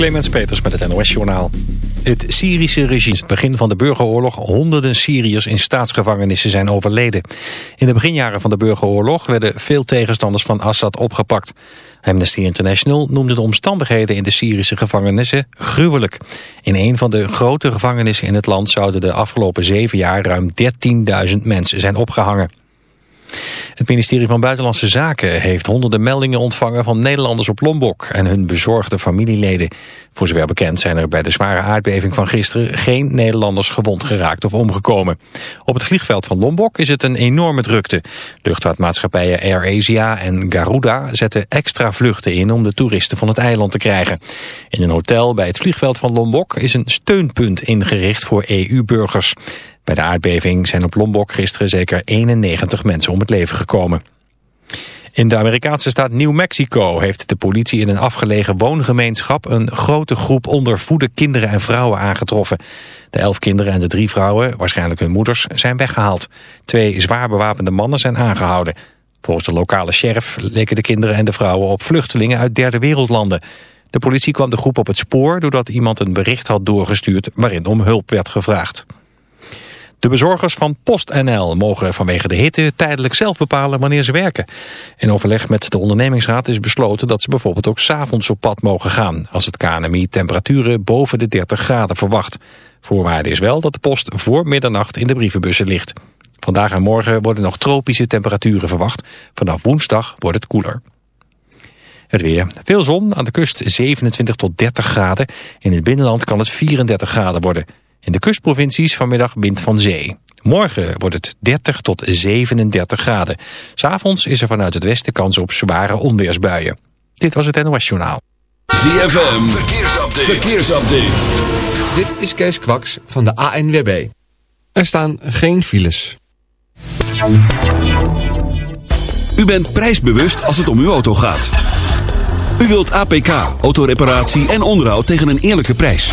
Clemens Peters met het NOS-journaal. Het Syrische regime, het begin van de burgeroorlog... honderden Syriërs in staatsgevangenissen zijn overleden. In de beginjaren van de burgeroorlog... werden veel tegenstanders van Assad opgepakt. Amnesty International noemde de omstandigheden in de Syrische gevangenissen gruwelijk. In een van de grote gevangenissen in het land... zouden de afgelopen zeven jaar ruim 13.000 mensen zijn opgehangen. Het ministerie van Buitenlandse Zaken heeft honderden meldingen ontvangen van Nederlanders op Lombok en hun bezorgde familieleden. Voor zover bekend zijn er bij de zware aardbeving van gisteren geen Nederlanders gewond geraakt of omgekomen. Op het vliegveld van Lombok is het een enorme drukte. Luchtvaartmaatschappijen Air Asia en Garuda zetten extra vluchten in om de toeristen van het eiland te krijgen. In een hotel bij het vliegveld van Lombok is een steunpunt ingericht voor EU-burgers. Bij de aardbeving zijn op Lombok gisteren zeker 91 mensen om het leven gekomen. In de Amerikaanse staat New Mexico heeft de politie in een afgelegen woongemeenschap een grote groep ondervoede kinderen en vrouwen aangetroffen. De elf kinderen en de drie vrouwen, waarschijnlijk hun moeders, zijn weggehaald. Twee zwaar bewapende mannen zijn aangehouden. Volgens de lokale sheriff leken de kinderen en de vrouwen op vluchtelingen uit derde wereldlanden. De politie kwam de groep op het spoor doordat iemand een bericht had doorgestuurd waarin om hulp werd gevraagd. De bezorgers van PostNL mogen vanwege de hitte tijdelijk zelf bepalen wanneer ze werken. In overleg met de ondernemingsraad is besloten dat ze bijvoorbeeld ook s'avonds op pad mogen gaan, als het KNMI temperaturen boven de 30 graden verwacht. Voorwaarde is wel dat de post voor middernacht in de brievenbussen ligt. Vandaag en morgen worden nog tropische temperaturen verwacht. Vanaf woensdag wordt het koeler. Het weer. Veel zon, aan de kust 27 tot 30 graden. In het binnenland kan het 34 graden worden. In de kustprovincies vanmiddag wind van zee. Morgen wordt het 30 tot 37 graden. S'avonds is er vanuit het westen kans op zware onweersbuien. Dit was het NOS Journaal. ZFM, verkeersupdate. verkeersupdate. Dit is Kees Kwaks van de ANWB. Er staan geen files. U bent prijsbewust als het om uw auto gaat. U wilt APK, autoreparatie en onderhoud tegen een eerlijke prijs.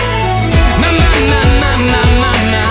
My, my, my, my, my,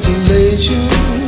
consolation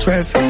traffic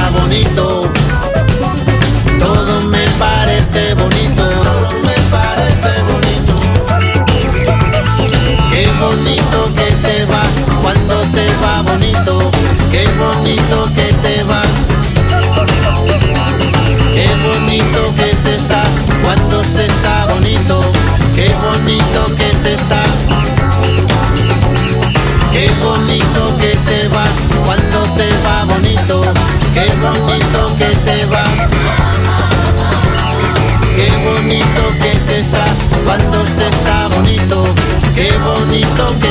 cuando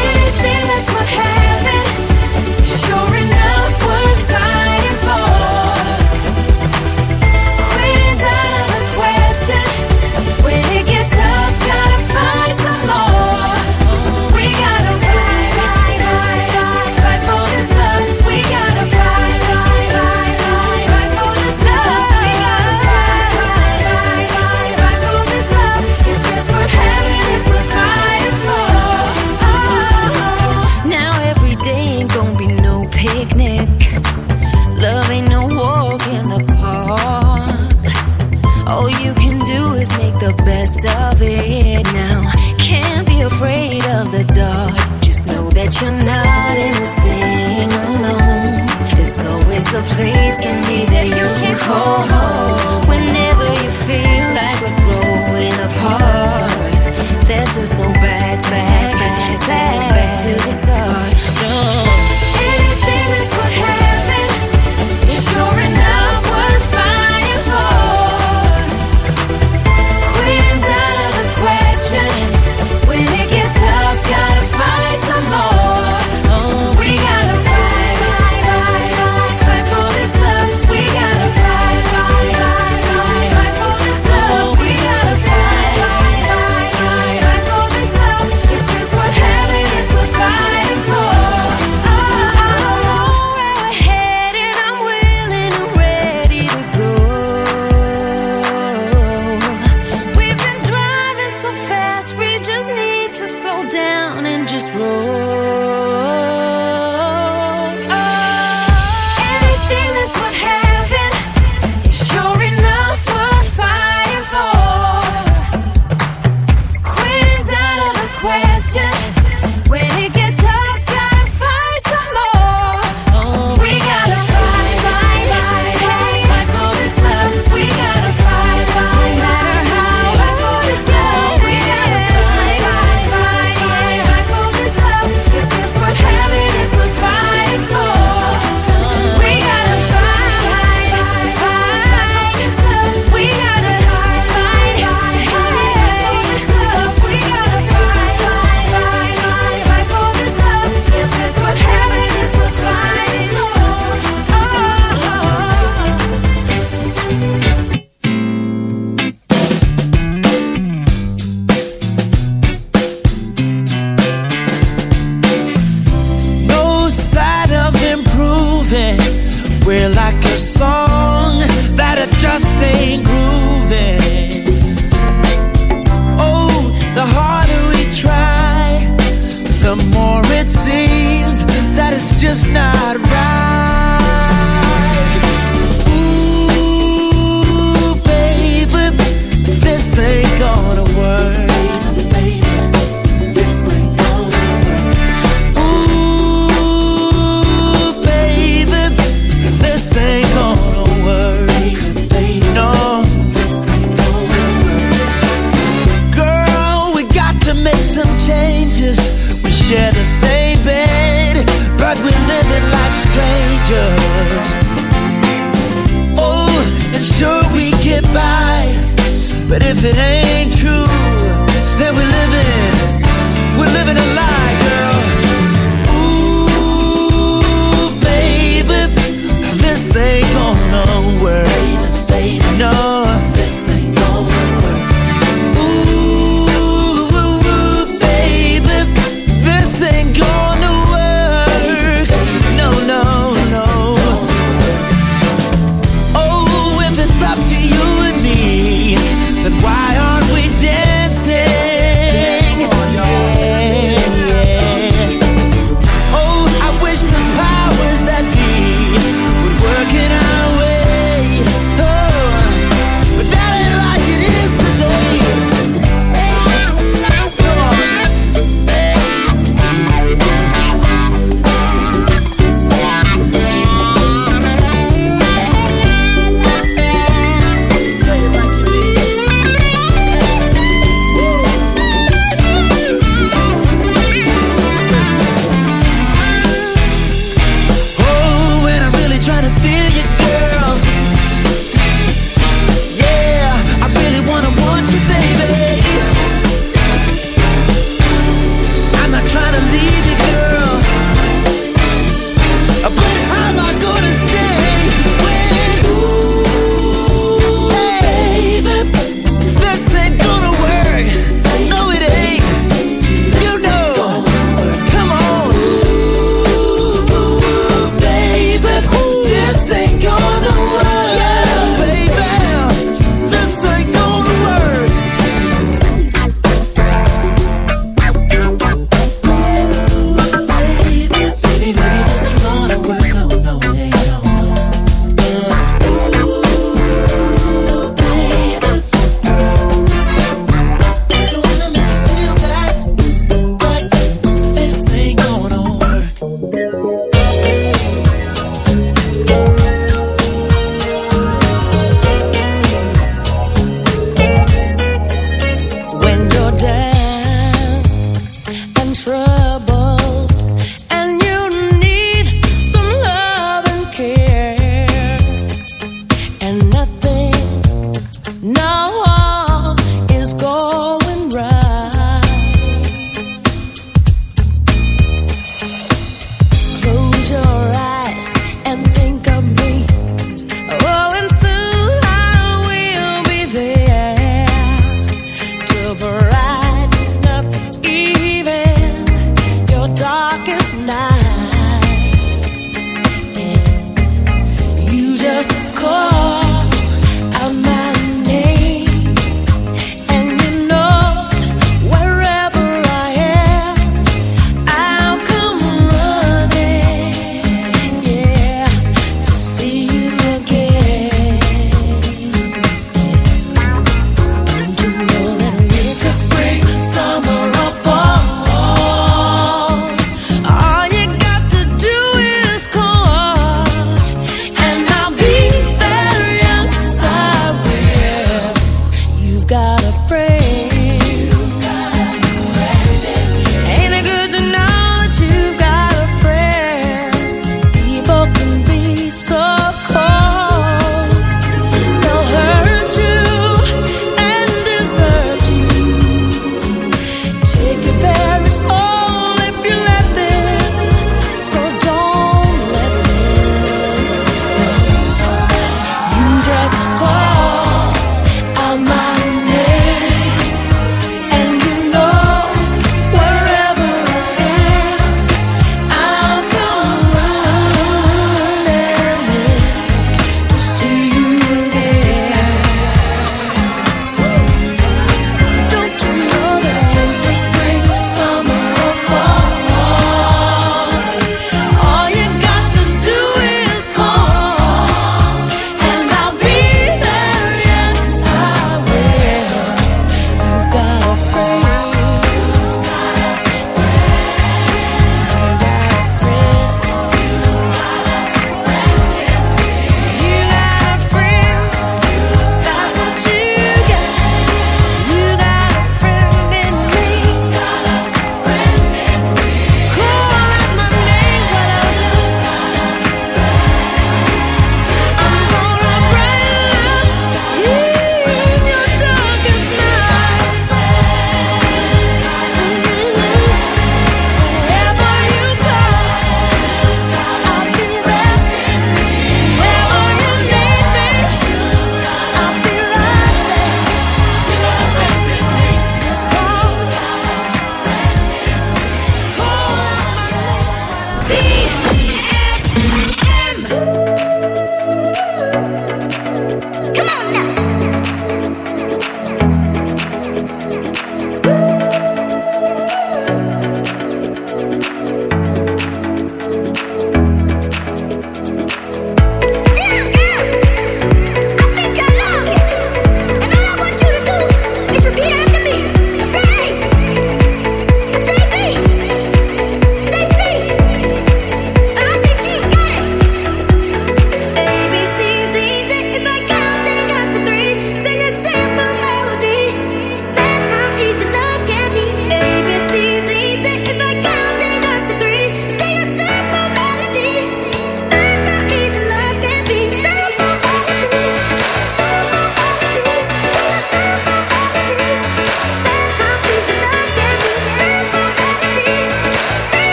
Oh.